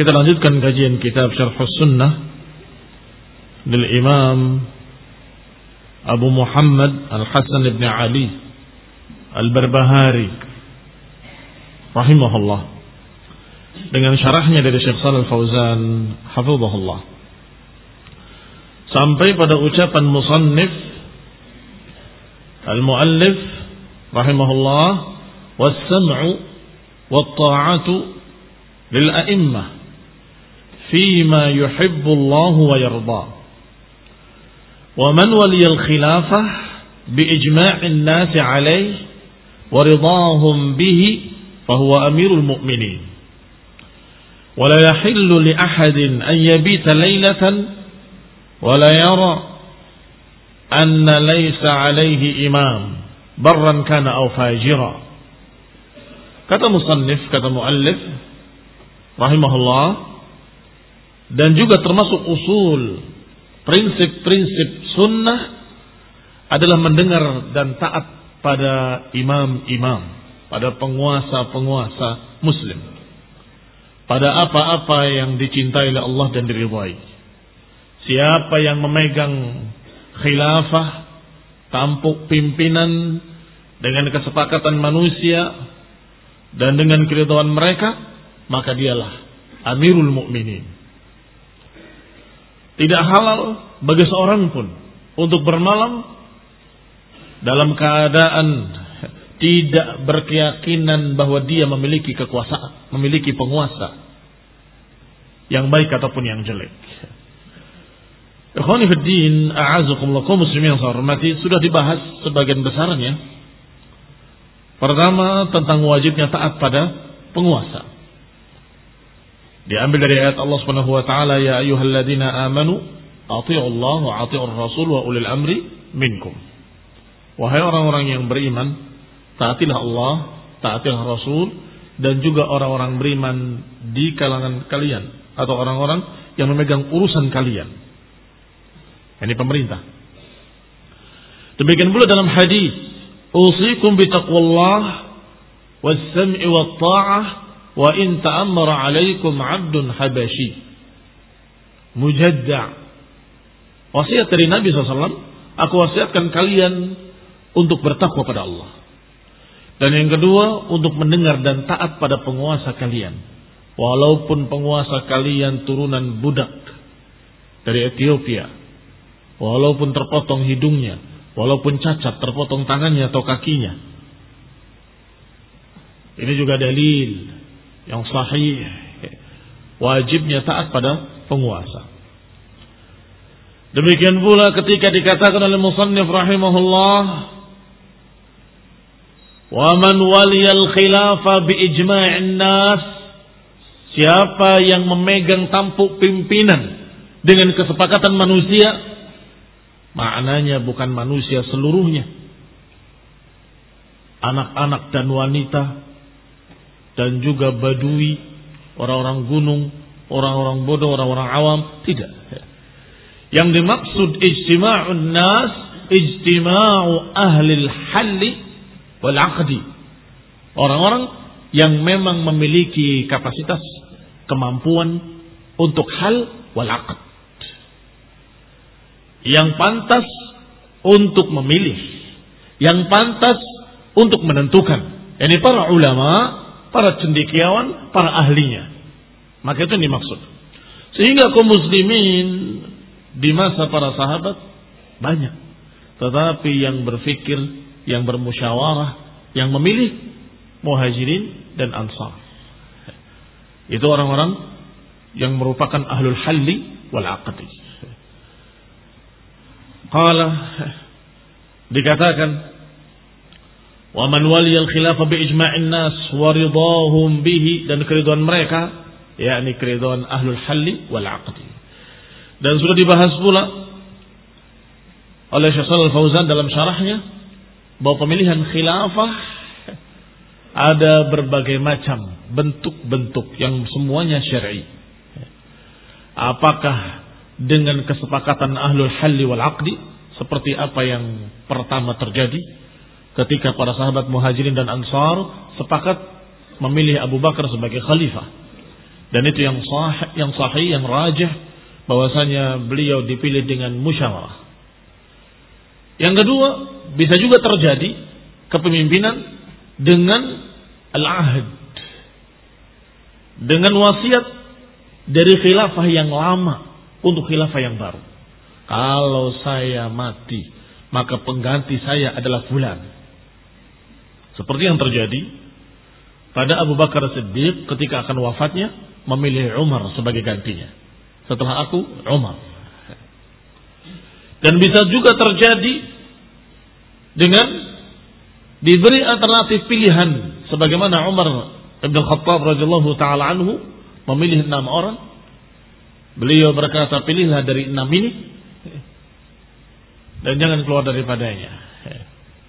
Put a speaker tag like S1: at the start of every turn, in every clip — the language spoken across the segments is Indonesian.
S1: Kita lanjutkan kajian kitab Syarh Sunnah dari Imam Abu Muhammad Al-Hasan ibn Ali Al-Barbahari rahimahullah dengan syarahnya dari Syekh Shalal Fauzan hafizahullah sampai pada ucapan musannif المؤلف رحمه الله والسمع والطاعة للأئمة فيما يحب الله ويرضى ومن ولي الخلافة بإجماع الناس عليه ورضاهم به فهو أمير المؤمنين. ولا يحل لأحد أن يبيت ليلة ولا يرى anna laisa alaihi imam barran kana aw fajira kata musannif kata muallif rahimahullah dan juga termasuk usul prinsip-prinsip sunnah adalah mendengar dan taat pada imam-imam pada penguasa-penguasa muslim pada apa-apa yang dicintai oleh Allah dan diridhai siapa yang memegang khilafah, tampuk pimpinan dengan kesepakatan manusia dan dengan keridhaan mereka, maka dialah Amirul Mukminin. Tidak halal bagi seorang pun untuk bermalam dalam keadaan tidak berkeyakinan bahwa dia memiliki kekuasaan, memiliki penguasa yang baik ataupun yang jelek. Ikhwani fiddin, a'azakumullah kaum muslimin yang saya hormati, sudah dibahas sebagian besarnya. Pertama tentang wajibnya taat pada penguasa. Diambil dari ayat Allah Subhanahu wa taala, ya ayyuhalladzina amanu athi'u Allah wa athi'ur rasul wa ulil amri minkum. Wahai orang-orang yang beriman, taatilah Allah, taatilah Rasul dan juga orang-orang beriman di kalangan kalian atau orang-orang yang memegang urusan kalian. Ini pemerintah. Demikian pula dalam hadis, "Usikum bi taqwallah was-sam'i wat-tha'ah wa in ta'ammara 'alaikum 'abdun habashi." Mujadda' Wasiat dari Nabi SAW, aku wasiatkan kalian untuk bertakwa pada Allah. Dan yang kedua, untuk mendengar dan taat pada penguasa kalian. Walaupun penguasa kalian turunan budak dari Ethiopia. Walaupun terpotong hidungnya. Walaupun cacat terpotong tangannya atau kakinya. Ini juga dalil yang sahih. Wajibnya taat pada penguasa. Demikian pula ketika dikatakan oleh musannif rahimahullah Wa man waliyal khilafa bi ijma'in nas Siapa yang memegang tampuk pimpinan dengan kesepakatan manusia maknanya bukan manusia seluruhnya anak-anak dan wanita dan juga badui orang-orang gunung orang-orang bodoh orang-orang awam. Tidak. Yang dimaksud ijtima'un nas ijtima'u ahli halli wal orang-orang yang memang memiliki kapasitas kemampuan untuk hal wal aqd. Yang pantas untuk memilih. Yang pantas untuk menentukan. Ini para ulama para cendekiawan para ahlinya maka itu yang dimaksud sehingga kaum muslimin di masa para sahabat banyak. Tetapi yang berfikir, yang bermusyawarah, yang memilih muhajirin dan ansar. Itu orang-orang yang merupakan ahlul halli wal aqdi. Qala dikatakan wa man wali al khilafah bi ijma'in nas wa ridahum bihi dan keriduan mereka yakni keriduan ahlul halli wal aqdi dan sudah dibahas pula oleh Syekh Al-Fauzan dalam syarahnya bahwa pemilihan khilafah ada berbagai macam bentuk-bentuk yang semuanya syar'i. Apakah dengan kesepakatan ahlul halli wal aqdi seperti apa yang pertama terjadi ketika para sahabat muhajirin dan ansar sepakat memilih Abu Bakar sebagai khalifah dan itu yang sahih yang sahih yang rajih bahwasanya beliau dipilih dengan musyawarah. Yang kedua, bisa juga terjadi kepemimpinan dengan al-ahd. Dengan wasiat dari khilafah yang lama untuk khilafah yang baru. Kalau saya mati, maka pengganti saya adalah fulan. Seperti yang terjadi pada Abu Bakar Siddiq ketika akan wafatnya memilih Umar sebagai gantinya. Setelah aku Umar. Dan bisa juga terjadi dengan diberi alternatif pilihan sebagaimana Umar Ibn Khattab radhiyallahu taala anhu memilih enam orang. Beliau berkata, "Pilihlah dari enam ini dan jangan keluar daripadanya."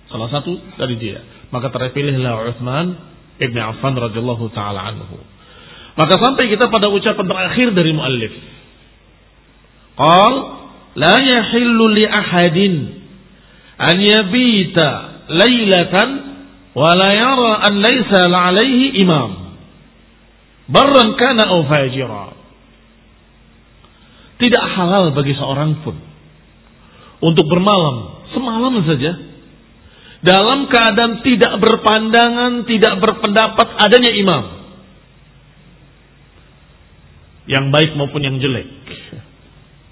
S1: Salah satu dari dia. Maka terpilihlah Uthman Ibn Affan radhiyallahu taala anhu. Maka sampai kita pada ucapan terakhir dari muallif Qal la yahillu li ahadin an yabita lailatan wa la yara an laysa alaihi imam. Barran kana aw fajira. Tidak halal bagi seorang pun untuk bermalam semalam saja dalam keadaan tidak berpandangan, tidak berpendapat adanya imam. Yang baik maupun yang jelek.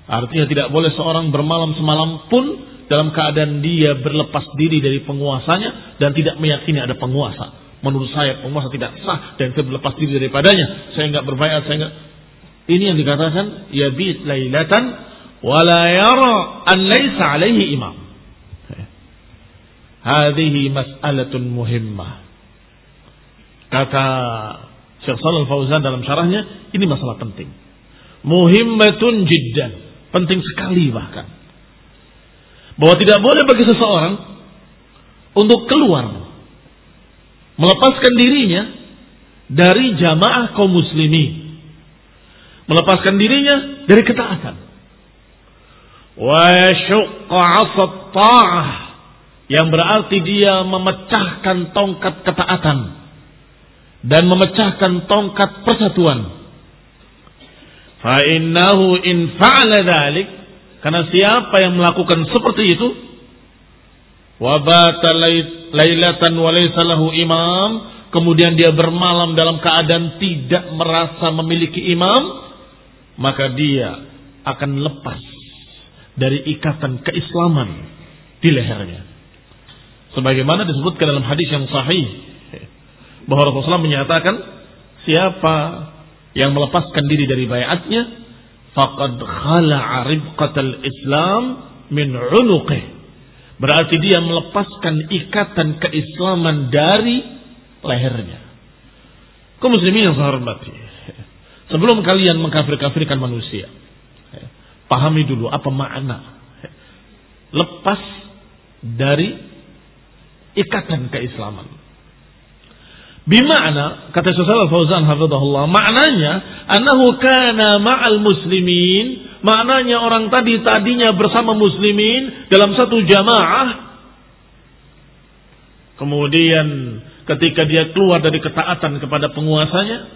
S1: Artinya tidak boleh seorang bermalam semalam pun dalam keadaan dia berlepas diri dari penguasanya dan tidak meyakini ada penguasa. Menurut saya penguasa tidak sah dan saya berlepas diri daripadanya. Saya enggak berbayat, saya enggak. Ini yang dikatakan ya bit lailatan wala yara an laisa alaihi imam. Hadhihi mas'alatun muhimmah. Kata Syekh Shalal Fauzan dalam syarahnya, ini masalah penting. Muhimmatun jiddan Penting sekali bahkan. Bahwa tidak boleh bagi seseorang untuk keluar. Melepaskan dirinya dari jamaah kaum muslimin. Melepaskan dirinya dari ketaatan. Wa syuqqa ta'ah. Yang berarti dia memecahkan tongkat ketaatan. Dan memecahkan tongkat persatuan Fa'innahu in fa'ala dhalik. Karena siapa yang melakukan seperti itu, wabata lailatan walaisalahu imam, kemudian dia bermalam dalam keadaan tidak merasa memiliki imam, maka dia akan lepas dari ikatan keislaman di lehernya. Sebagaimana disebutkan dalam hadis yang sahih bahwa Rasulullah menyatakan siapa yang melepaskan diri dari bayatnya faqad khala'a ribqatal Islam min 'unuqih. Berarti dia melepaskan ikatan keislaman dari lehernya. Kau muslimin yang saya hormati. Sebelum kalian mengkafir-kafirkan manusia, pahami dulu apa makna lepas dari ikatan keislaman. Bima'na, kata Syekh Al-Fauzan hafizahullah, maknanya annahu kana ma'al muslimin, maknanya orang tadi tadinya bersama muslimin dalam satu jamaah. Kemudian ketika dia keluar dari ketaatan kepada penguasanya,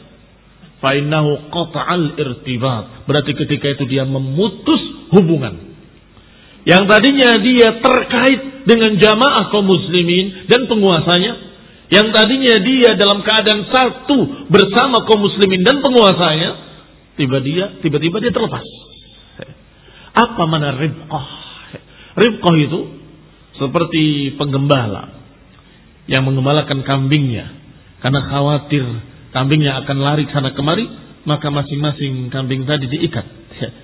S1: fa'innahu qata'al irtibat. Berarti ketika itu dia memutus hubungan. Yang tadinya dia terkait dengan jamaah kaum muslimin dan penguasanya, yang tadinya dia dalam keadaan satu bersama kaum muslimin dan penguasanya, tiba dia tiba-tiba dia terlepas. Apa mana ribqah? Ribqah itu seperti penggembala yang mengembalakan kambingnya karena khawatir kambingnya akan lari sana kemari, maka masing-masing kambing tadi diikat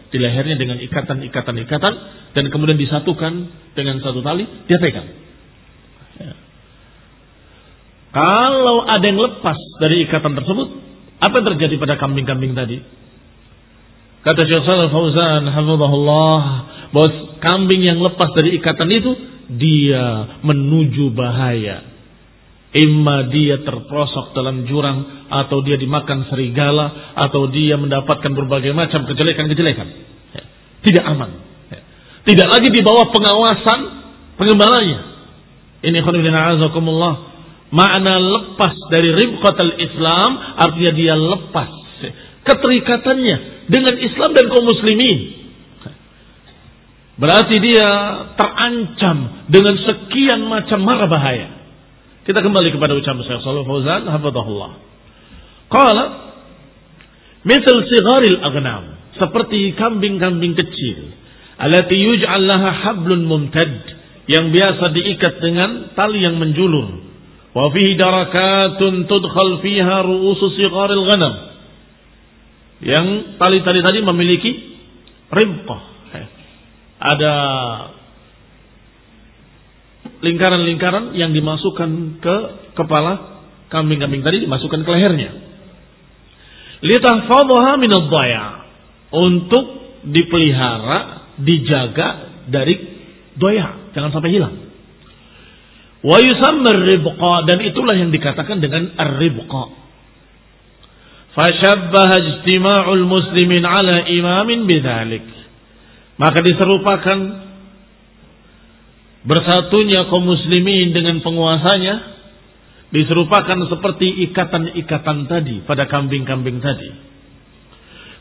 S1: di lehernya dengan ikatan-ikatan-ikatan dan kemudian disatukan dengan satu tali, dia pegang. Kalau ada yang lepas dari ikatan tersebut, apa yang terjadi pada kambing-kambing tadi? Kata Shalal Fauzan, hafizahullah, bahwa kambing yang lepas dari ikatan itu, dia menuju bahaya. Imma dia terprosok dalam jurang, atau dia dimakan serigala, atau dia mendapatkan berbagai macam kejelekan-kejelekan. Tidak aman. Tidak lagi di bawah pengawasan pengembalanya. Ini azakumullah Makna lepas dari ribqatal Islam artinya dia lepas keterikatannya dengan Islam dan kaum muslimin. Berarti dia terancam dengan sekian macam mara bahaya. Kita kembali kepada ucapan Syekh Shalih Fauzan hafizahullah. Qala misal sigharil aghnam seperti kambing-kambing kecil alati yuj'al laha hablun mumtad yang biasa diikat dengan tali yang menjulur Wa fihi darakatun tudkhal fiha ru'usu sigharil ghanam. Yang tali-tali tadi memiliki rimpah. Ada lingkaran-lingkaran yang dimasukkan ke kepala kambing-kambing tadi dimasukkan ke lehernya. Litahfadhaha min untuk dipelihara, dijaga dari doya, jangan sampai hilang. Wa yusamma ribqa dan itulah yang dikatakan dengan ar-ribqa. Fashabbaha ijtima'ul muslimin ala imamin bidzalik. Maka diserupakan bersatunya kaum muslimin dengan penguasanya diserupakan seperti ikatan-ikatan tadi pada kambing-kambing tadi.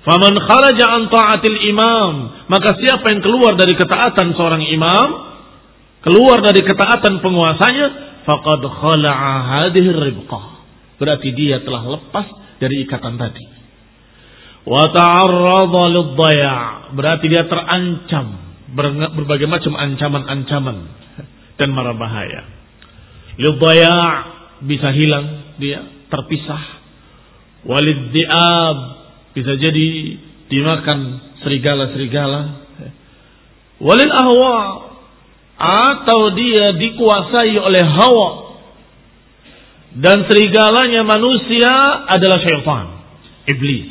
S1: Faman kharaja an ta'atil imam, maka siapa yang keluar dari ketaatan seorang imam, keluar dari ketaatan penguasanya, faqad khala'a hadhihi ribqah. Berarti dia telah lepas dari ikatan tadi. Wa ta'arrada. Berarti dia terancam berbagai macam ancaman-ancaman dan mara bahaya. Lidhaya' bisa hilang dia, terpisah. Walid di'ab bisa jadi dimakan serigala-serigala. Walil ahwa atau dia dikuasai oleh hawa dan serigalanya manusia adalah syaitan iblis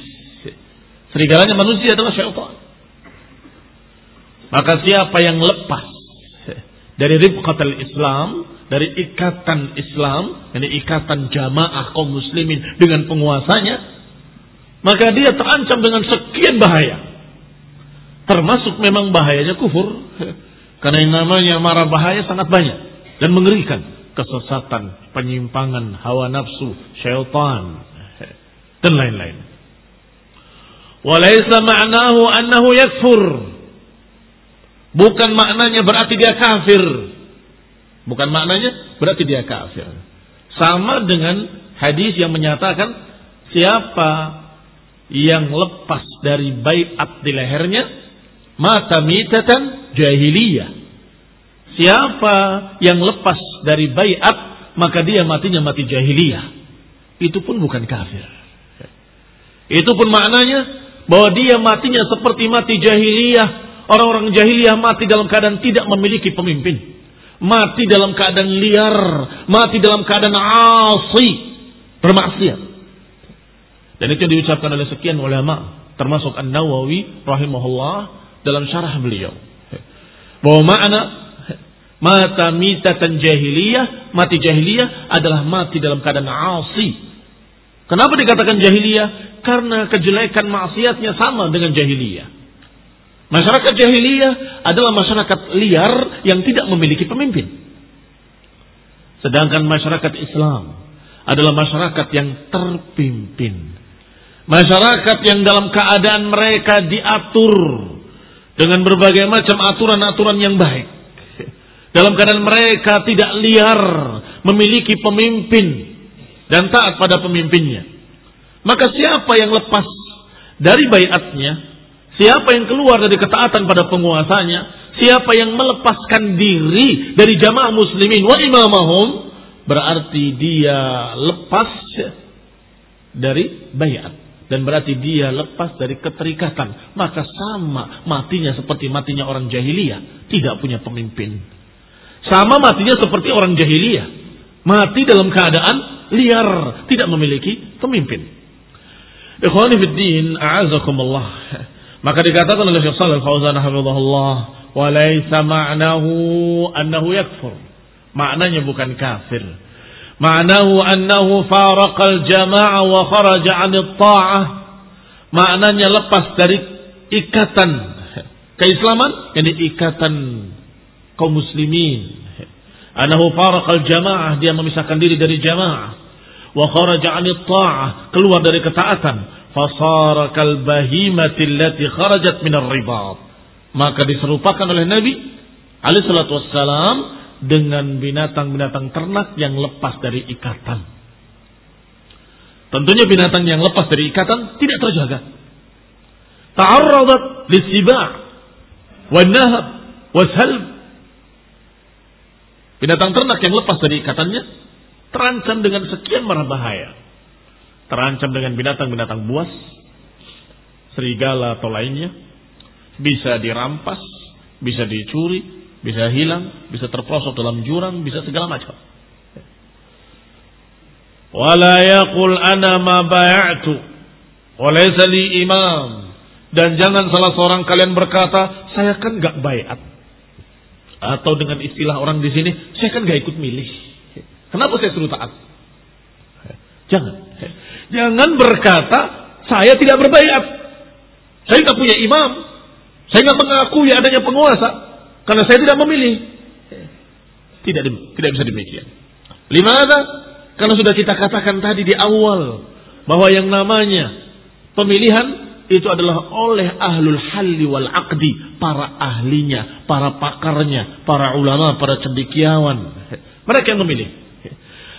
S1: serigalanya manusia adalah syaitan maka siapa yang lepas dari ribqatul Islam dari ikatan Islam dari ikatan jamaah kaum muslimin dengan penguasanya maka dia terancam dengan sekian bahaya termasuk memang bahayanya kufur karena yang namanya marah bahaya sangat banyak dan mengerikan. Kesesatan, penyimpangan, hawa nafsu, syaitan, dan lain-lain. Walaysa ma'nahu annahu yakfur. Bukan maknanya berarti dia kafir. Bukan maknanya berarti dia kafir. Sama dengan hadis yang menyatakan siapa yang lepas dari bayat di lehernya mata mitatan jahiliyah. Siapa yang lepas dari bayat maka dia matinya mati jahiliyah. Itu pun bukan kafir. Itu pun maknanya bahwa dia matinya seperti mati jahiliyah. Orang-orang jahiliyah mati dalam keadaan tidak memiliki pemimpin. Mati dalam keadaan liar. Mati dalam keadaan asi. Bermaksiat. Dan itu diucapkan oleh sekian ulama. Termasuk An-Nawawi rahimahullah dalam syarah beliau. Bahwa makna mata mitatan jahiliyah, mati jahiliyah adalah mati dalam keadaan asi. Kenapa dikatakan jahiliyah? Karena kejelekan maksiatnya sama dengan jahiliyah. Masyarakat jahiliyah adalah masyarakat liar yang tidak memiliki pemimpin. Sedangkan masyarakat Islam adalah masyarakat yang terpimpin. Masyarakat yang dalam keadaan mereka diatur dengan berbagai macam aturan-aturan yang baik. Dalam keadaan mereka tidak liar, memiliki pemimpin dan taat pada pemimpinnya. Maka siapa yang lepas dari bayatnya Siapa yang keluar dari ketaatan pada penguasanya, siapa yang melepaskan diri dari jamaah muslimin wa imamahum, berarti dia lepas dari bayat dan berarti dia lepas dari keterikatan. Maka sama matinya seperti matinya orang jahiliyah, tidak punya pemimpin. Sama matinya seperti orang jahiliyah, mati dalam keadaan liar, tidak memiliki pemimpin. Ikhwani fiddin, a'azakumullah. Maka dikatakan oleh Syekh Shalal Fauzan hafizahullah, "Wa laisa ma'nahu annahu yakfur." Maknanya bukan kafir. Ma'nahu annahu faraqal jama'ah wa kharaja 'anil ta'ah. Maknanya lepas dari ikatan keislaman, yakni ikatan kaum muslimin. Anahu faraqal jamaah, dia memisahkan diri dari jamaah. Wa kharaja 'anil ta'ah, keluar dari ketaatan fasara kal bahimati allati kharajat min ribat maka diserupakan oleh Nabi alaihi salatu wassalam dengan binatang-binatang ternak yang lepas dari ikatan. Tentunya binatang yang lepas dari ikatan tidak terjaga. Ta'arradat lisiba' wan nahab wasalb binatang ternak yang lepas dari ikatannya terancam dengan sekian marah bahaya terancam dengan binatang-binatang buas, serigala atau lainnya, bisa dirampas, bisa dicuri, bisa hilang, bisa terprosok dalam jurang, bisa segala macam. Wala yaqul ana ma bay'tu wa imam. Dan jangan salah seorang kalian berkata, saya kan gak bayat. Atau dengan istilah orang di sini, saya kan gak ikut milih. Kenapa saya suruh taat? Jangan. Jangan berkata, saya tidak berbayat. Saya tidak punya imam. Saya tidak mengakui adanya penguasa. Karena saya tidak memilih. Tidak tidak bisa demikian. Lima ada? Karena sudah kita katakan tadi di awal. Bahwa yang namanya pemilihan itu adalah oleh ahlul halli wal aqdi. Para ahlinya, para pakarnya, para ulama, para cendikiawan. Mereka yang memilih.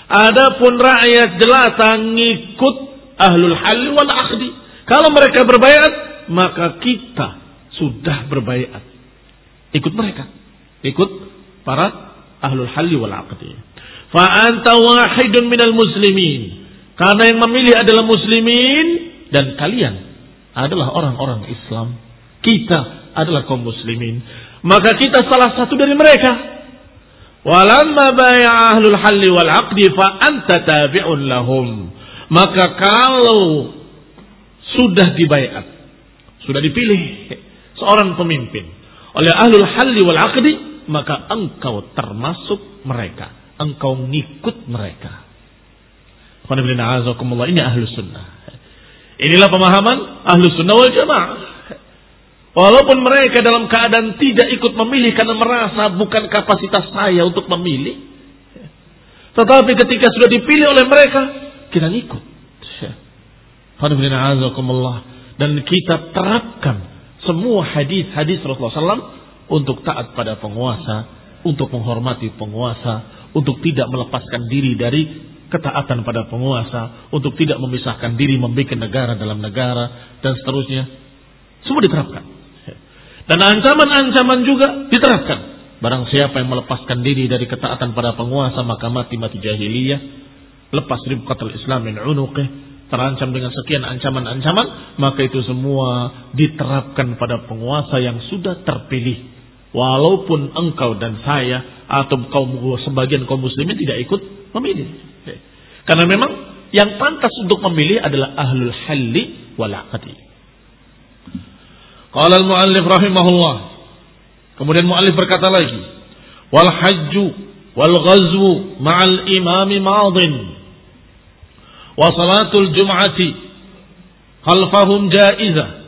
S1: Adapun rakyat jelata ngikut ahlul hal wal akhdi. Kalau mereka berbayat, maka kita sudah berbayat. Ikut mereka. Ikut para ahlul hal wal akhdi. Fa anta wahidun minal muslimin. Karena yang memilih adalah muslimin dan kalian adalah orang-orang Islam. Kita adalah kaum muslimin. Maka kita salah satu dari mereka. Walamma bay'a ahlul halli wal aqdi fa anta tabi'un lahum. Maka kalau sudah dibayat, sudah dipilih seorang pemimpin oleh ahlul halli wal aqdi, maka engkau termasuk mereka. Engkau ngikut mereka. Ini ahlu sunnah. Inilah pemahaman ahlu sunnah wal jamaah. Walaupun mereka dalam keadaan tidak ikut memilih karena merasa bukan kapasitas saya untuk memilih. Tetapi ketika sudah dipilih oleh mereka, kita ngikut. Dan kita terapkan semua hadis-hadis Rasulullah SAW untuk taat pada penguasa, untuk menghormati penguasa, untuk tidak melepaskan diri dari ketaatan pada penguasa, untuk tidak memisahkan diri membuat negara dalam negara, dan seterusnya. Semua diterapkan. Dan ancaman-ancaman juga diterapkan. Barang siapa yang melepaskan diri dari ketaatan pada penguasa, maka mati-mati jahiliyah. Lepas ribqatul Islam min unuqih. Terancam dengan sekian ancaman-ancaman. Maka itu semua diterapkan pada penguasa yang sudah terpilih. Walaupun engkau dan saya atau kaum sebagian kaum muslimin tidak ikut memilih. Karena memang yang pantas untuk memilih adalah ahlul halli wal aqdi. Qala al-muallif rahimahullah. Kemudian muallif berkata lagi, wal hajju wal ghazwu ma'al imami madin. Wa salatul jum'ati khalfahum jaizah.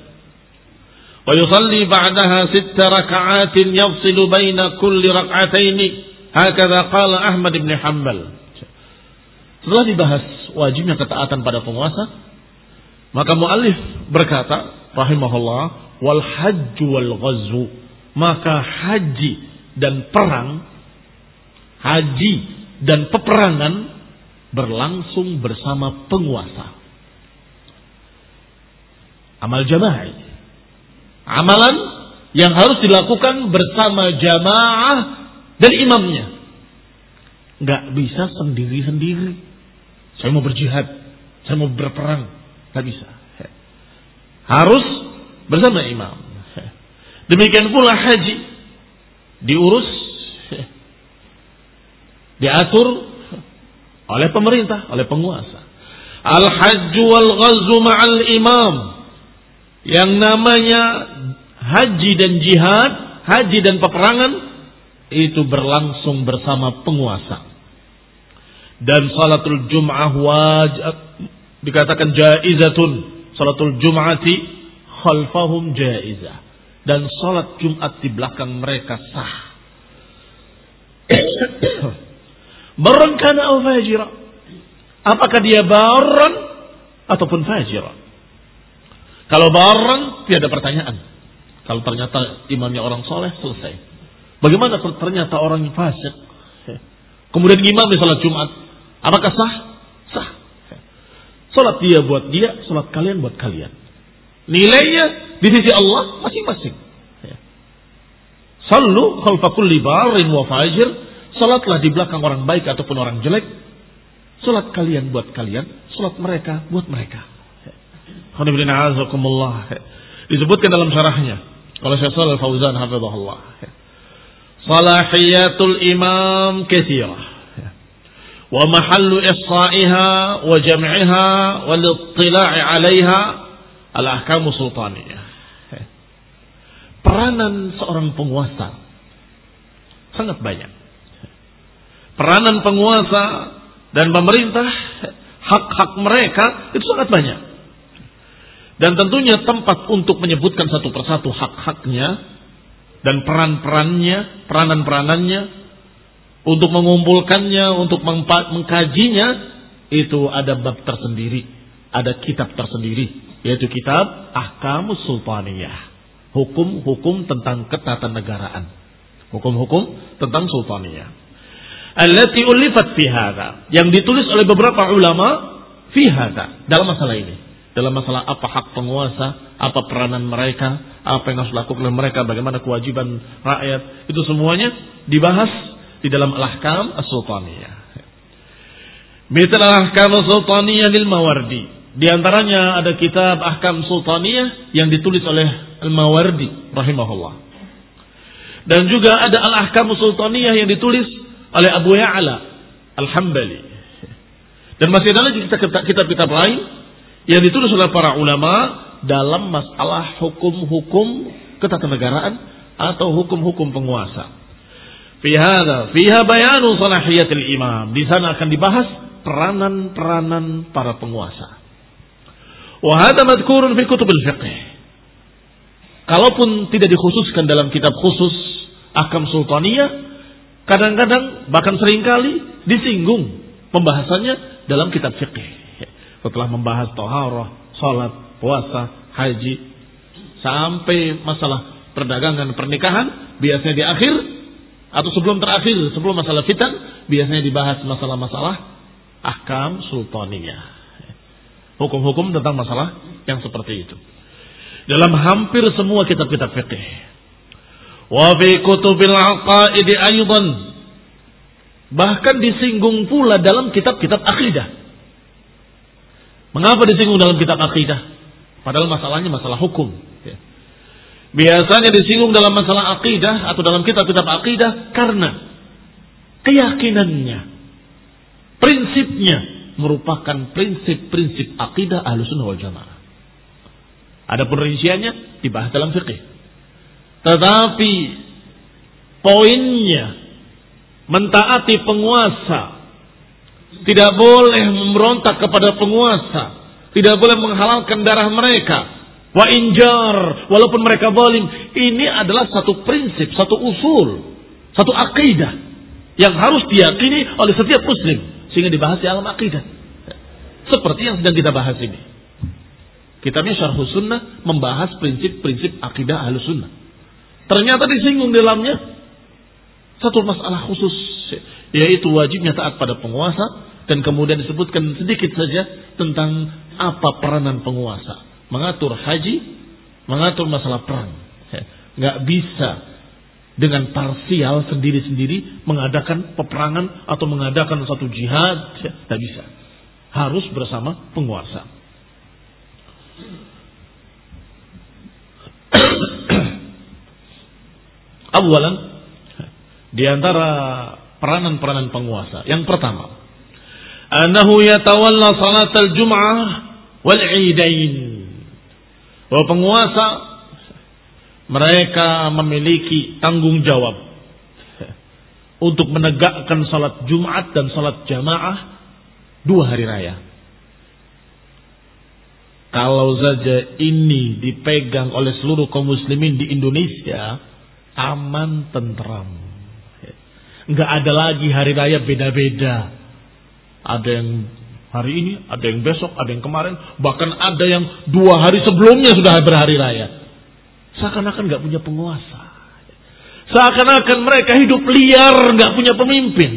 S1: Wa yusalli ba'daha sitta raka'atin yafsilu baina kulli rak'ataini. Hakadha qala Ahmad ibn Hanbal. Setelah dibahas wajibnya ketaatan pada penguasa, maka muallif berkata, rahimahullah, wal hajju wal. Maka haji dan perang, haji dan peperangan berlangsung bersama penguasa. Amal jamaah. Amalan yang harus dilakukan bersama jamaah dan imamnya. Nggak bisa sendiri-sendiri. Saya mau berjihad, saya mau berperang, nggak bisa. Harus bersama imam. Demikian pula haji diurus, diatur oleh pemerintah, oleh penguasa. Al hajju wal ghazwu ma'al imam. Yang namanya haji dan jihad, haji dan peperangan itu berlangsung bersama penguasa dan salatul jum'ah wajib dikatakan jaizatun salatul jum'ati khalfahum jaizah. Dan salat Jumat di belakang mereka sah. Barran kana au fajira? Apakah dia barran ataupun fajira? Kalau barran tiada pertanyaan. Kalau ternyata imamnya orang soleh selesai. Bagaimana ternyata orang fasik? Kemudian imam di salat Jumat Apakah sah? Salat dia buat dia, salat kalian buat kalian. Nilainya di sisi Allah masing-masing. Sallu khalfa kulli barin wa fajir. Salatlah di belakang orang baik ataupun orang jelek. Salat kalian buat kalian, salat mereka buat mereka. Disebutkan dalam syarahnya oleh Syekh Shalal Fauzan hafizahullah. Salahiyatul imam katsirah wa mahallu isqa'iha wa jam'iha wal ittila'i 'alaiha al ahkamu sultaniyah. Peranan seorang penguasa sangat banyak. Peranan penguasa dan pemerintah hak-hak mereka itu sangat banyak. Dan tentunya tempat untuk menyebutkan satu persatu hak-haknya dan peran-perannya, peranan-peranannya untuk mengumpulkannya, untuk mengkajinya, itu ada bab tersendiri, ada kitab tersendiri, yaitu kitab Ahkamus Sultaniyah. Hukum-hukum tentang ketatanegaraan. Hukum-hukum tentang sultaniyah. Allati ulifat fi Yang ditulis oleh beberapa ulama fi dalam masalah ini. Dalam masalah apa hak penguasa, apa peranan mereka, apa yang harus dilakukan oleh mereka, bagaimana kewajiban rakyat, itu semuanya dibahas di dalam al-ahkam as-sultaniyah. Misal al-ahkam as-sultaniyah lil Mawardi. Di antaranya ada kitab Ahkam Sultaniyah yang ditulis oleh Al-Mawardi rahimahullah. Dan juga ada Al-Ahkam Sultaniyah yang ditulis oleh Abu Ya'la Al-Hambali. Dan masih ada lagi kitab-kitab lain yang ditulis oleh para ulama dalam masalah hukum-hukum ketatanegaraan atau hukum-hukum penguasa. Fi hadha fiha bayanu salahiyatil imam. Di sana akan dibahas peranan-peranan para penguasa. Wa hadha madhkurun fi kutubil fiqh. Kalaupun tidak dikhususkan dalam kitab khusus akam sultaniyah, kadang-kadang bahkan sering kali disinggung pembahasannya dalam kitab fikih. Setelah membahas toharoh, salat, puasa, haji, sampai masalah perdagangan, pernikahan, biasanya di akhir atau sebelum terakhir, sebelum masalah fitan, biasanya dibahas masalah-masalah ahkam sultaniyah. Hukum-hukum tentang masalah yang seperti itu. Dalam hampir semua kitab-kitab fikih. Wa fi kutubil aqaidi aydan. Bahkan disinggung pula dalam kitab-kitab akidah. Mengapa disinggung dalam kitab akidah? Padahal masalahnya masalah hukum. Ya. Biasanya disinggung dalam masalah akidah atau dalam kitab-kitab akidah karena keyakinannya, prinsipnya merupakan prinsip-prinsip akidah ahlussunnah wal jamaah. Ada rinciannya dibahas dalam fikih. Tetapi poinnya mentaati penguasa tidak boleh memberontak kepada penguasa, tidak boleh menghalalkan darah mereka, Wa injar, walaupun mereka zalim, ini adalah satu prinsip, satu usul, satu akidah yang harus diyakini oleh setiap muslim sehingga dibahas di alam akidah. Seperti yang sedang kita bahas ini. Kitabnya Syarh Sunnah membahas prinsip-prinsip akidah Ahlus Sunnah. Ternyata disinggung dalamnya satu masalah khusus yaitu wajibnya taat pada penguasa dan kemudian disebutkan sedikit saja tentang apa peranan penguasa mengatur haji, mengatur masalah perang. Nggak bisa dengan parsial sendiri-sendiri mengadakan peperangan atau mengadakan satu jihad. Tidak bisa. Harus bersama penguasa. Awalan, di antara peranan-peranan penguasa. Yang pertama, anahu yatawalla salat al-jum'ah wal 'idain bahwa penguasa mereka memiliki tanggung jawab untuk menegakkan salat Jumat dan salat jamaah dua hari raya. Kalau saja ini dipegang oleh seluruh kaum muslimin di Indonesia, aman tentram. Enggak ada lagi hari raya beda-beda. Ada yang Hari ini, ada yang besok, ada yang kemarin, bahkan ada yang dua hari sebelumnya sudah berhari raya. Seakan-akan nggak punya penguasa. Seakan-akan mereka hidup liar, nggak punya pemimpin.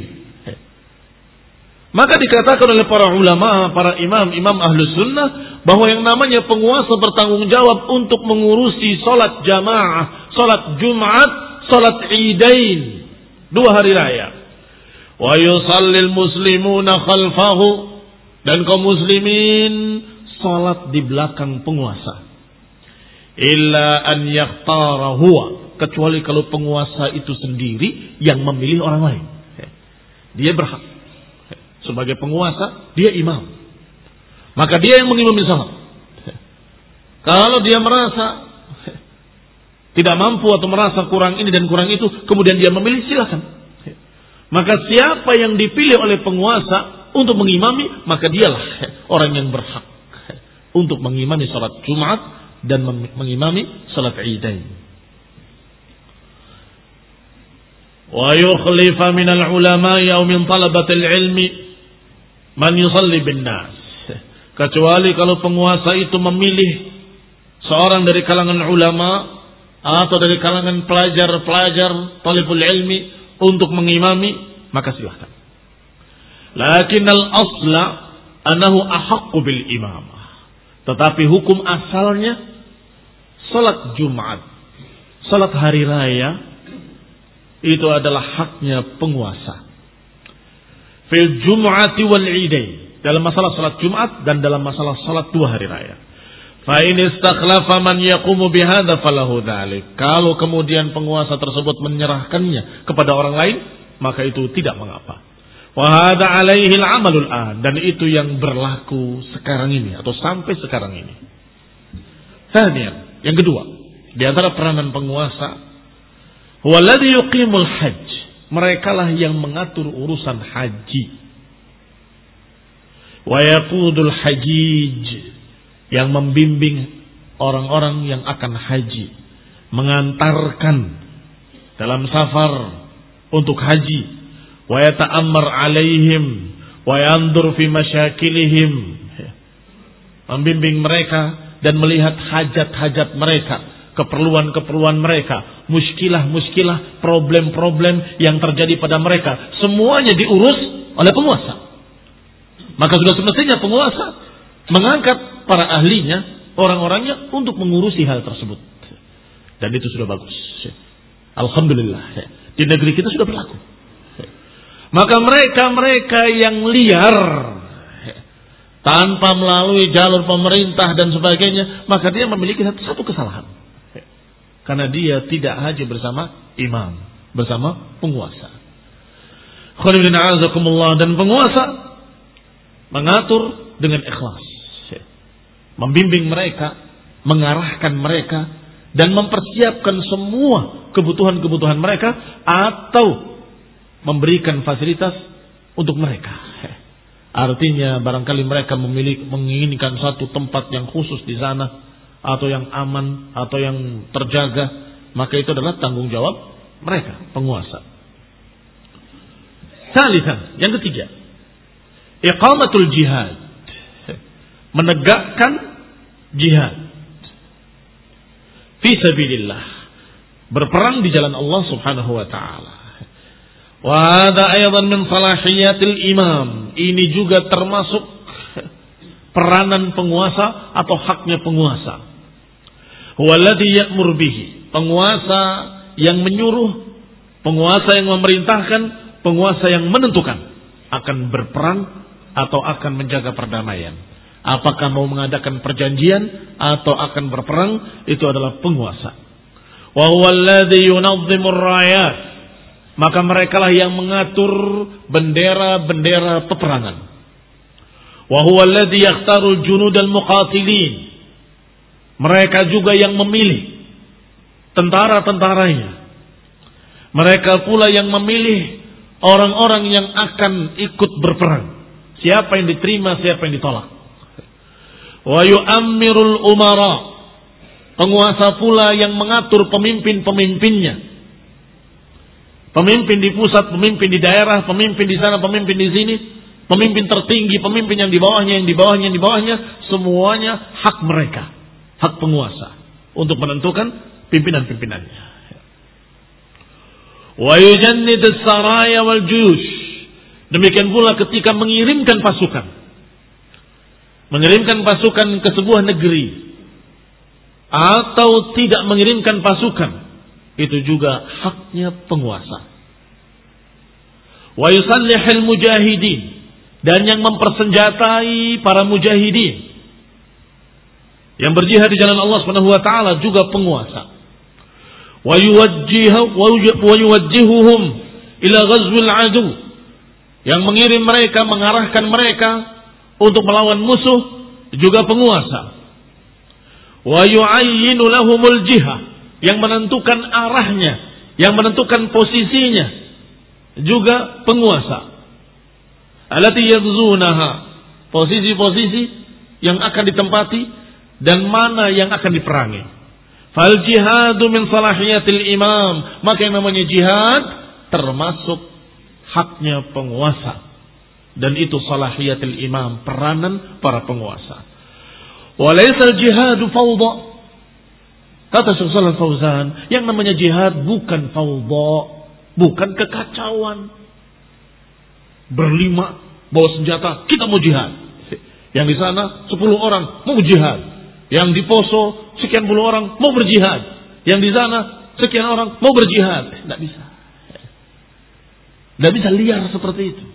S1: Maka dikatakan oleh para ulama, para imam, imam ahlus sunnah, bahwa yang namanya penguasa bertanggung jawab untuk mengurusi sholat jamaah, sholat jumat, sholat idain, dua hari raya. Wa yusallil muslimuna khalfahu dan kaum muslimin salat di belakang penguasa. Illa an yaktara huwa. Kecuali kalau penguasa itu sendiri yang memilih orang lain. Dia berhak. Sebagai penguasa, dia imam. Maka dia yang mengimami salat. Kalau dia merasa tidak mampu atau merasa kurang ini dan kurang itu, kemudian dia memilih silakan. Maka siapa yang dipilih oleh penguasa untuk mengimami, maka dialah orang yang berhak untuk mengimami salat Jumat dan mengimami salat Idain. Wa yukhlifa min al-ulama aw min talabatil ilmi man yusalli bin nas. Kecuali kalau penguasa itu memilih seorang dari kalangan ulama atau dari kalangan pelajar-pelajar talibul ilmi untuk mengimami, maka silahkan. Lakin al-asla anahu ahaqqu bil imamah. Tetapi hukum asalnya salat Jumat, salat hari raya itu adalah haknya penguasa. Fil Jum'ati wal Idain. Dalam masalah salat Jumat dan dalam masalah salat dua hari raya. Fa in istakhlafa man yaqumu bihadza falahu dzalik. Kalau kemudian penguasa tersebut menyerahkannya kepada orang lain, maka itu tidak mengapa. Wahada alaihi amalul an dan itu yang berlaku sekarang ini atau sampai sekarang ini. Yang kedua, di antara peranan penguasa, waladhi yuqimul hajj. Mereka lah yang mengatur urusan haji. Wa hajij yang membimbing orang-orang yang akan haji, mengantarkan dalam safar untuk haji wa yata'ammar alaihim wa yandur membimbing mereka dan melihat hajat-hajat mereka keperluan-keperluan mereka, muskilah-muskilah, problem-problem yang terjadi pada mereka, semuanya diurus oleh penguasa. Maka sudah semestinya penguasa mengangkat para ahlinya, orang-orangnya untuk mengurusi hal tersebut. Dan itu sudah bagus. Alhamdulillah. Di negeri kita sudah berlaku. Maka mereka-mereka yang liar tanpa melalui jalur pemerintah dan sebagainya, maka dia memiliki satu, satu kesalahan. Karena dia tidak haji bersama imam, bersama penguasa. Dan penguasa mengatur dengan ikhlas. Membimbing mereka, mengarahkan mereka, dan mempersiapkan semua kebutuhan-kebutuhan mereka atau memberikan fasilitas untuk mereka. Artinya barangkali mereka memiliki menginginkan satu tempat yang khusus di sana atau yang aman atau yang terjaga, maka itu adalah tanggung jawab mereka, penguasa. Salisan, yang ketiga, iqamatul jihad. Menegakkan jihad. Fi sabilillah. Berperang di jalan Allah Subhanahu wa taala. Wa hadha aydan min salahiyatil imam. Ini juga termasuk peranan penguasa atau haknya penguasa. Huwaladhi ya'mur bihi. Penguasa yang menyuruh, penguasa yang memerintahkan, penguasa yang menentukan akan berperang atau akan menjaga perdamaian. Apakah mau mengadakan perjanjian atau akan berperang itu adalah penguasa. Wa huwaladhi yunazzimur rayat maka mereka lah yang mengatur bendera-bendera peperangan. Wa huwa alladhi yakhtaru junud al-muqatilin. Mereka juga yang memilih tentara-tentaranya. Mereka pula yang memilih orang-orang yang akan ikut berperang. Siapa yang diterima, siapa yang ditolak. Wa yu'ammirul umara. Penguasa pula yang mengatur pemimpin-pemimpinnya Pemimpin di pusat, pemimpin di daerah, pemimpin di sana, pemimpin di sini, pemimpin tertinggi, pemimpin yang di bawahnya, yang di bawahnya, yang di bawahnya, semuanya hak mereka, hak penguasa untuk menentukan pimpinan-pimpinannya. Wa saraya wal. Demikian pula ketika mengirimkan pasukan. Mengirimkan pasukan ke sebuah negeri atau tidak mengirimkan pasukan itu juga haknya penguasa. Wa yusallihil mujahidin dan yang mempersenjatai para mujahidin yang berjihad di jalan Allah Subhanahu wa taala juga penguasa. Wa yuwajjihuhum ila ghazwil adu yang mengirim mereka mengarahkan mereka untuk melawan musuh juga penguasa. Wa yu'ayyinu lahumul jihad yang menentukan arahnya, yang menentukan posisinya, juga penguasa. Alati yadzunaha, posisi-posisi yang akan ditempati dan mana yang akan diperangi. Fal jihadu min salahiyatil imam, maka yang namanya jihad termasuk haknya penguasa. Dan itu salahiyatil imam, peranan para penguasa. Walaisal jihadu fawda, Kata Syekh Fauzan, yang namanya jihad bukan fawda, bukan kekacauan. Berlima bawa senjata, kita mau jihad. Yang di sana 10 orang mau jihad. Yang di Poso sekian puluh orang mau berjihad. Yang di sana sekian orang mau berjihad. Tidak bisa. Tidak bisa liar seperti itu.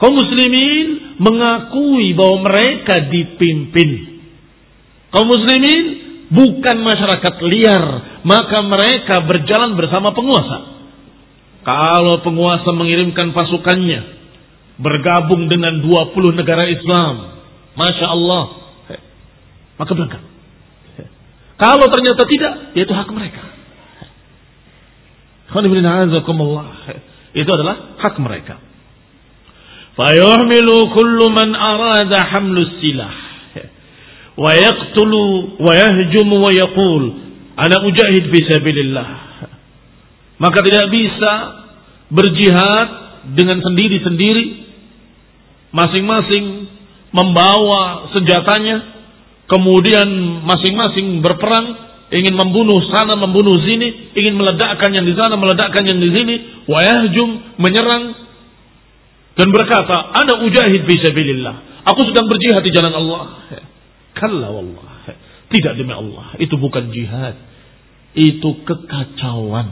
S1: Kaum muslimin mengakui bahwa mereka dipimpin. Kaum muslimin bukan masyarakat liar, maka mereka berjalan bersama penguasa. Kalau penguasa mengirimkan pasukannya bergabung dengan 20 negara Islam, Masya Allah, maka berangkat. Kalau ternyata tidak, yaitu hak mereka. Itu adalah hak mereka. Fayuhmilu kullu man arada hamlus silah wa yaqtulu wa yahjumu wa yaqul ana ujahid fi sabilillah maka tidak bisa berjihad dengan sendiri-sendiri masing-masing membawa senjatanya kemudian masing-masing berperang ingin membunuh sana, membunuh sini, ingin meledakkan yang di sana, meledakkan yang di sini, wayahjum, menyerang dan berkata, "Ana ujahid fi sabilillah." Aku sedang berjihad di jalan Allah. Kalla wallah. Tidak demi Allah, itu bukan jihad. Itu kekacauan.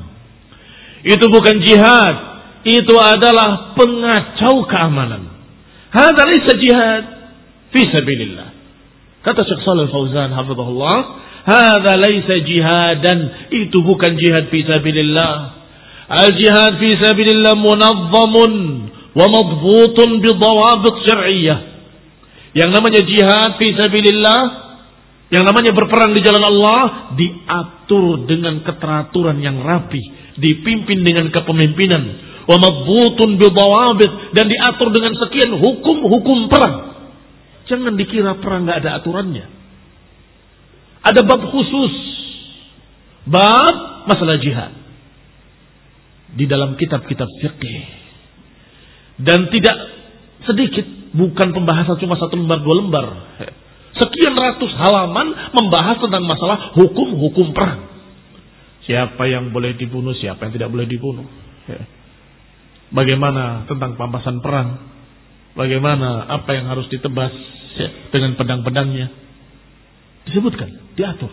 S1: Itu bukan jihad, itu adalah pengacau keamanan. Hadza laysa jihad fi sabilillah. Kata Syekh Shalal Fauzan hafizahullah, hadza laysa jihadan, itu bukan jihad fi sabilillah. Al-jihad fi sabilillah munazzamun wa madbutun bi dawabit syar'iyyah. Yang namanya jihad fi sabilillah, yang namanya berperang di jalan Allah diatur dengan keteraturan yang rapi, dipimpin dengan kepemimpinan, wa madbutun bi dan diatur dengan sekian hukum-hukum perang. Jangan dikira perang nggak ada aturannya. Ada bab khusus. Bab masalah jihad. Di dalam kitab-kitab fikih. Dan tidak sedikit. Bukan pembahasan cuma satu lembar, dua lembar. Sekian ratus halaman membahas tentang masalah hukum-hukum perang. Siapa yang boleh dibunuh, siapa yang tidak boleh dibunuh. Bagaimana tentang pampasan perang? Bagaimana apa yang harus ditebas dengan pedang-pedangnya? Disebutkan, diatur.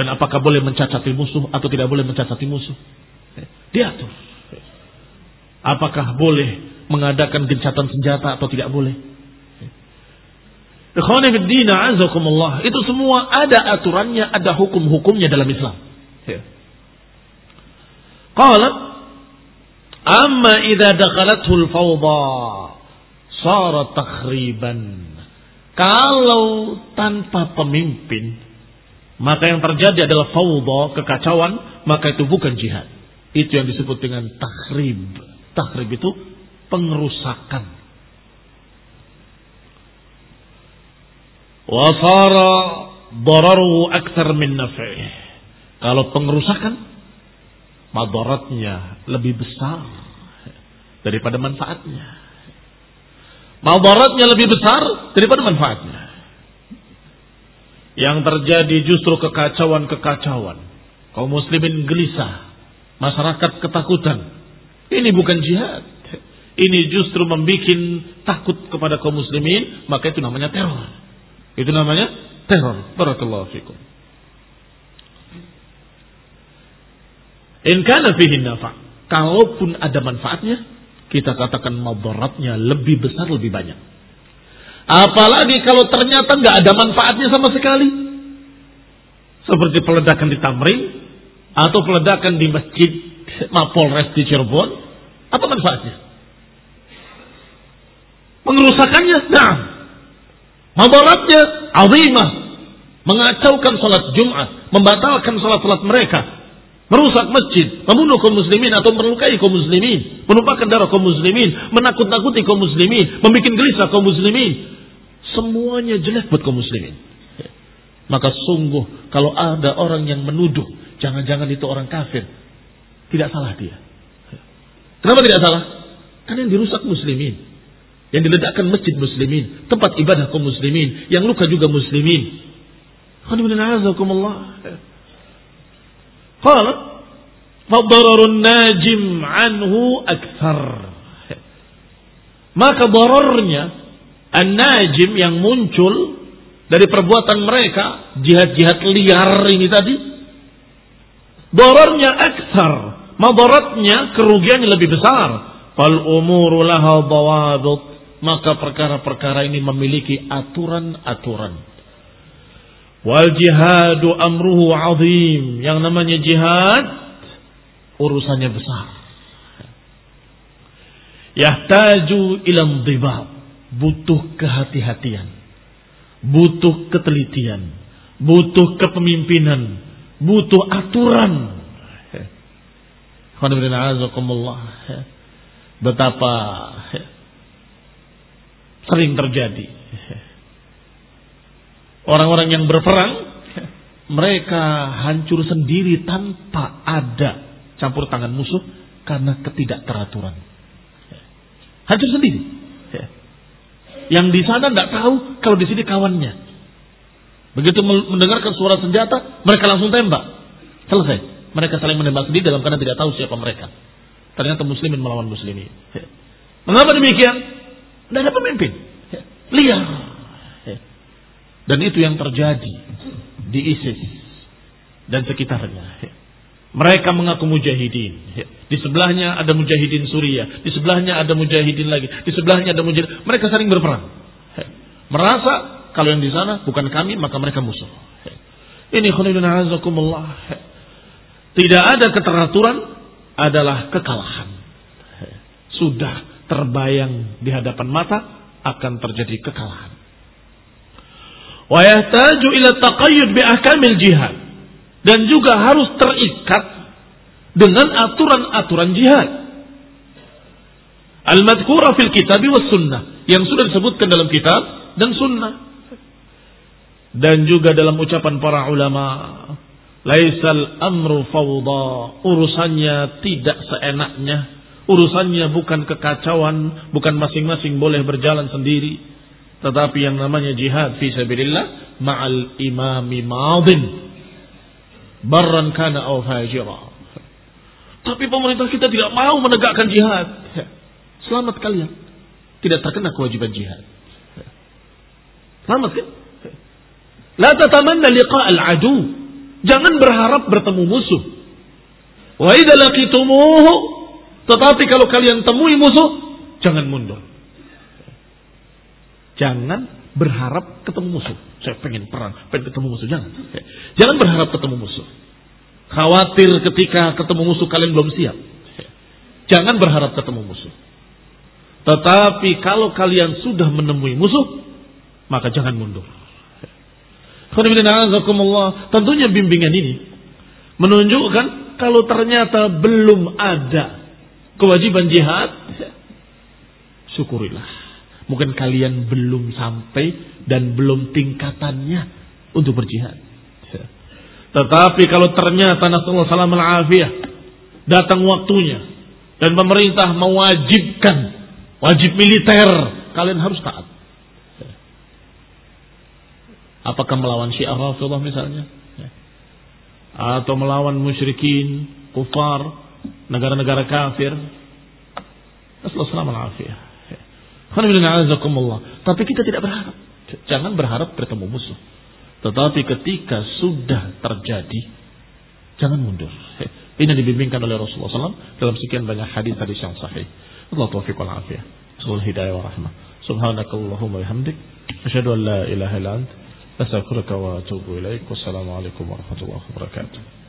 S1: Dan apakah boleh mencacati musuh atau tidak boleh mencacati musuh? Diatur. Apakah boleh mengadakan gencatan senjata atau tidak boleh? Itu semua ada aturannya, ada hukum-hukumnya dalam Islam. Qala Amma idza dakhalathul fawda sara takhriban. Kalau tanpa pemimpin, maka yang terjadi adalah fawda, kekacauan, maka itu bukan jihad. Itu yang disebut dengan takhrib. Takhrib itu pengerusakan. Wa sara dararu akthar min naf'ih. Kalau pengerusakan madaratnya lebih besar daripada manfaatnya. Madaratnya lebih besar daripada manfaatnya. Yang terjadi justru kekacauan-kekacauan. Kaum muslimin gelisah. Masyarakat ketakutan. Ini bukan jihad. Ini justru membuat takut kepada kaum muslimin. Maka itu namanya teror. Itu namanya teror. Barakallahu fikum. In kana fihi nafa. Kalaupun ada manfaatnya, kita katakan madaratnya lebih besar, lebih banyak. Apalagi kalau ternyata nggak ada manfaatnya sama sekali. Seperti peledakan di Tamrin atau peledakan di masjid Mapolres di Cirebon. Apa manfaatnya? Mengerusakannya, nah. Madaratnya azimah. Mengacaukan sholat Jumat. Membatalkan sholat-sholat mereka merusak masjid, membunuh kaum muslimin atau melukai kaum muslimin, menumpahkan darah kaum muslimin, menakut-nakuti kaum muslimin, membuat gelisah kaum muslimin. Semuanya jelek buat kaum muslimin. Maka sungguh kalau ada orang yang menuduh, jangan-jangan itu orang kafir, tidak salah dia. Kenapa tidak salah? Karena yang dirusak muslimin, yang diledakkan masjid muslimin, tempat ibadah kaum muslimin, yang luka juga muslimin. Najim anhu akthar. Maka dararnya an-najim yang muncul dari perbuatan mereka, jihad-jihad liar ini tadi, dararnya akthar, madaratnya kerugiannya lebih besar. Fal umuru laha dawabit. Maka perkara-perkara ini memiliki aturan-aturan. Wal jihadu amruhu azim. Yang namanya jihad urusannya besar. Yahtaju ilam dibab. Butuh kehati-hatian. Butuh ketelitian. Butuh kepemimpinan. Butuh aturan. Betapa sering terjadi Orang-orang yang berperang, mereka hancur sendiri tanpa ada campur tangan musuh karena ketidakteraturan. Hancur sendiri. Yang di sana tidak tahu kalau di sini kawannya. Begitu mendengarkan suara senjata, mereka langsung tembak. Selesai. Mereka saling menembak sendiri dalam karena tidak tahu siapa mereka. Ternyata muslimin melawan muslimin. Mengapa demikian? Tidak ada pemimpin. Liar. Dan itu yang terjadi di ISIS dan sekitarnya. Mereka mengaku mujahidin. Di sebelahnya ada mujahidin Suriah. Di sebelahnya ada mujahidin lagi. Di sebelahnya ada mujahidin. Mereka saling berperang. Merasa kalau yang di sana bukan kami, maka mereka musuh. Ini azakumullah. Tidak ada keteraturan adalah kekalahan. Sudah terbayang di hadapan mata akan terjadi kekalahan. Ila bi ahkamil jihad. Dan juga harus terikat dengan aturan-aturan jihad. Al-madhkura fil kitab was sunnah. Yang sudah disebutkan dalam kitab dan sunnah dan juga dalam ucapan para ulama laisal amru fawda urusannya tidak seenaknya urusannya bukan kekacauan bukan masing-masing boleh berjalan sendiri. Tetapi yang namanya jihad fi sabilillah ma'al imami madin barran kana aw fajira. Tapi pemerintah kita tidak mau menegakkan jihad. Selamat kalian. Tidak terkena kewajiban jihad. Selamat kan? La tatamanna liqa al-adu. Jangan berharap bertemu musuh. Wa idza laqitumuhu tetapi kalau kalian temui musuh, jangan mundur. Jangan berharap ketemu musuh. Saya pengen perang, pengen ketemu musuh. Jangan. Jangan berharap ketemu musuh. Khawatir ketika ketemu musuh kalian belum siap. Jangan berharap ketemu musuh. Tetapi kalau kalian sudah menemui musuh, maka jangan mundur. Tentunya bimbingan ini menunjukkan kalau ternyata belum ada kewajiban jihad, syukurilah. Mungkin kalian belum sampai dan belum tingkatannya untuk berjihad. Tetapi kalau ternyata Nasallahu salam al-afiyah datang waktunya dan pemerintah mewajibkan wajib militer, kalian harus taat. Apakah melawan Syiah Rafidah misalnya? Ya. Atau melawan musyrikin, kufar, negara-negara kafir. Assalamualaikum Tapi kita tidak berharap. Jangan berharap bertemu musuh. Tetapi ketika sudah terjadi, jangan mundur. Ini dibimbingkan oleh Rasulullah SAW dalam sekian banyak hadis-hadis yang sahih. Allah taufiq wal afiyah. Semoga hidayah wa rahmah. Subhanakallahumma bihamdik. Asyadu an la ilaha illa ant. Astaghfiruka wa atubu ilaik. Wassalamualaikum warahmatullahi wabarakatuh.